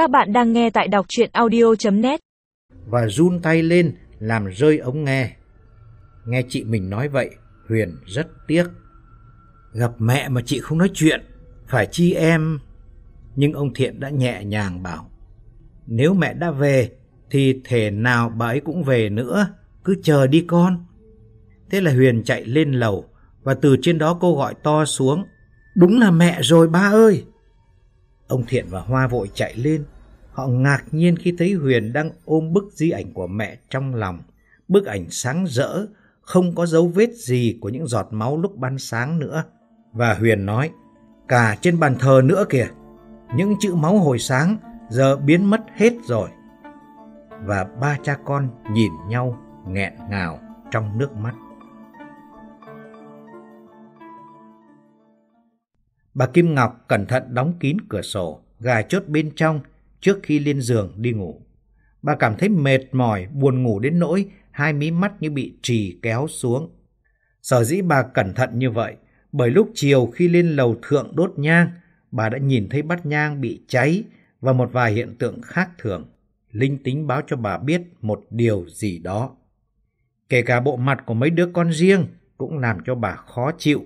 Các bạn đang nghe tại đọc chuyện audio.net Và run tay lên làm rơi ống nghe. Nghe chị mình nói vậy, Huyền rất tiếc. Gặp mẹ mà chị không nói chuyện, phải chi em... Nhưng ông Thiện đã nhẹ nhàng bảo, nếu mẹ đã về thì thể nào bà ấy cũng về nữa, cứ chờ đi con. Thế là Huyền chạy lên lầu và từ trên đó cô gọi to xuống, đúng là mẹ rồi ba ơi. Ông Thiện và Hoa vội chạy lên, họ ngạc nhiên khi thấy Huyền đang ôm bức di ảnh của mẹ trong lòng. Bức ảnh sáng rỡ, không có dấu vết gì của những giọt máu lúc ban sáng nữa. Và Huyền nói, cả trên bàn thờ nữa kìa, những chữ máu hồi sáng giờ biến mất hết rồi. Và ba cha con nhìn nhau nghẹn ngào trong nước mắt. Bà Kim Ngọc cẩn thận đóng kín cửa sổ, gài chốt bên trong trước khi lên giường đi ngủ. Bà cảm thấy mệt mỏi, buồn ngủ đến nỗi hai mí mắt như bị trì kéo xuống. Sở dĩ bà cẩn thận như vậy, bởi lúc chiều khi lên lầu thượng đốt nhang, bà đã nhìn thấy bát nhang bị cháy và một vài hiện tượng khác thường. Linh tính báo cho bà biết một điều gì đó. Kể cả bộ mặt của mấy đứa con riêng cũng làm cho bà khó chịu.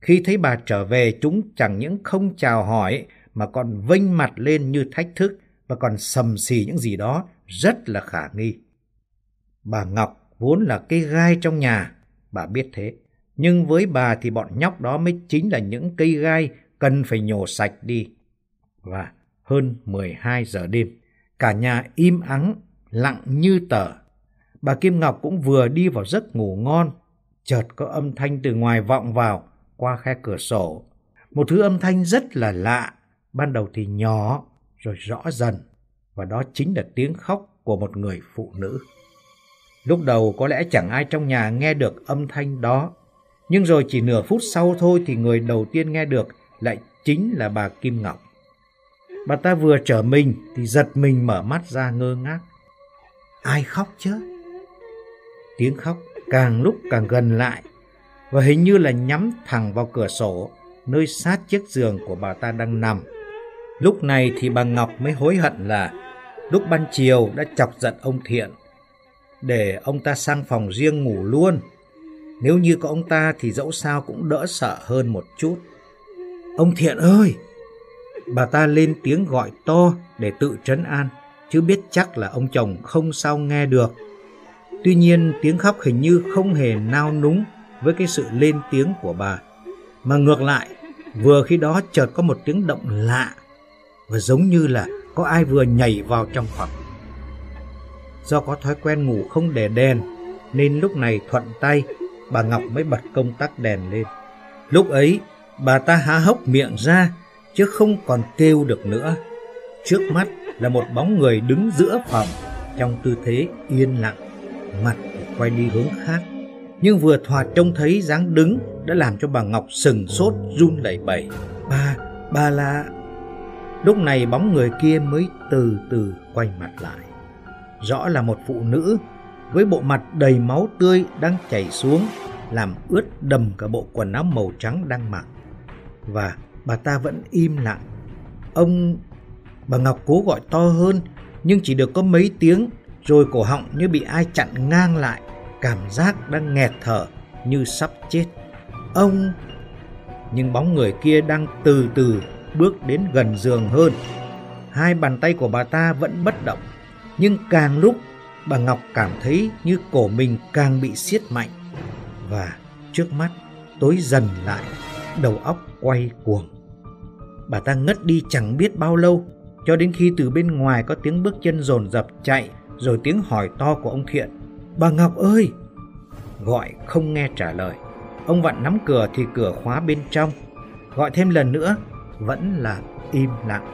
Khi thấy bà trở về chúng chẳng những không chào hỏi mà còn vênh mặt lên như thách thức và còn sầm xì những gì đó rất là khả nghi. Bà Ngọc vốn là cây gai trong nhà, bà biết thế. Nhưng với bà thì bọn nhóc đó mới chính là những cây gai cần phải nhổ sạch đi. Và hơn 12 giờ đêm, cả nhà im ắng, lặng như tờ. Bà Kim Ngọc cũng vừa đi vào giấc ngủ ngon, chợt có âm thanh từ ngoài vọng vào qua khe cửa sổ. Một thứ âm thanh rất là lạ, ban đầu thì nhỏ, rồi rõ dần, và đó chính là tiếng khóc của một người phụ nữ. Lúc đầu có lẽ chẳng ai trong nhà nghe được âm thanh đó, nhưng rồi chỉ nửa phút sau thôi thì người đầu tiên nghe được lại chính là bà Kim Ngọc. Bà ta vừa trở mình thì giật mình mở mắt ra ngơ ngác. Ai khóc chứ? Tiếng khóc càng lúc càng gần lại và hình như là nhắm thẳng vào cửa sổ nơi sát chiếc giường của bà ta đang nằm. Lúc này thì bà Ngọc mới hối hận là lúc ban chiều đã chọc giận ông Thiện để ông ta sang phòng riêng ngủ luôn. Nếu như có ông ta thì dẫu sao cũng đỡ sợ hơn một chút. Ông Thiện ơi! Bà ta lên tiếng gọi to để tự trấn an, chứ biết chắc là ông chồng không sao nghe được. Tuy nhiên tiếng khóc hình như không hề nao núng với cái sự lên tiếng của bà. Mà ngược lại, vừa khi đó chợt có một tiếng động lạ và giống như là có ai vừa nhảy vào trong phòng. Do có thói quen ngủ không để đèn nên lúc này thuận tay bà Ngọc mới bật công tắc đèn lên. Lúc ấy bà ta há hốc miệng ra chứ không còn kêu được nữa. Trước mắt là một bóng người đứng giữa phòng trong tư thế yên lặng, mặt quay đi hướng khác. Nhưng vừa thoạt trông thấy dáng đứng đã làm cho bà Ngọc sừng sốt run lẩy bẩy. Ba, ba là... Lúc này bóng người kia mới từ từ quay mặt lại. Rõ là một phụ nữ với bộ mặt đầy máu tươi đang chảy xuống làm ướt đầm cả bộ quần áo màu trắng đang mặc. Và bà ta vẫn im lặng. Ông... Bà Ngọc cố gọi to hơn nhưng chỉ được có mấy tiếng rồi cổ họng như bị ai chặn ngang lại cảm giác đang nghẹt thở như sắp chết. Ông... Nhưng bóng người kia đang từ từ bước đến gần giường hơn. Hai bàn tay của bà ta vẫn bất động, nhưng càng lúc bà Ngọc cảm thấy như cổ mình càng bị siết mạnh. Và trước mắt tối dần lại, đầu óc quay cuồng. Bà ta ngất đi chẳng biết bao lâu, cho đến khi từ bên ngoài có tiếng bước chân rồn rập chạy, rồi tiếng hỏi to của ông Thiện. Bà Ngọc ơi! Gọi không nghe trả lời. Ông vặn nắm cửa thì cửa khóa bên trong. Gọi thêm lần nữa, vẫn là im lặng.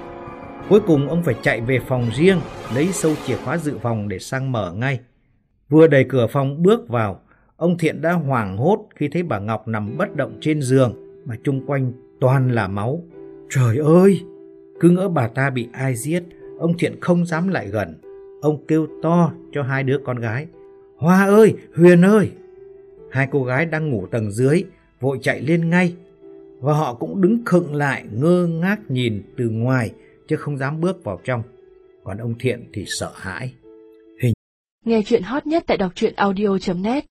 Cuối cùng ông phải chạy về phòng riêng, lấy sâu chìa khóa dự phòng để sang mở ngay. Vừa đẩy cửa phòng bước vào, ông Thiện đã hoảng hốt khi thấy bà Ngọc nằm bất động trên giường mà chung quanh toàn là máu. Trời ơi! Cứ ngỡ bà ta bị ai giết, ông Thiện không dám lại gần. Ông kêu to cho hai đứa con gái. Hoa ơi! Huyền ơi! Hai cô gái đang ngủ tầng dưới, vội chạy lên ngay. Và họ cũng đứng khựng lại ngơ ngác nhìn từ ngoài chứ không dám bước vào trong. Còn ông Thiện thì sợ hãi. Hình. Nghe chuyện hot nhất tại đọc truyện audio.net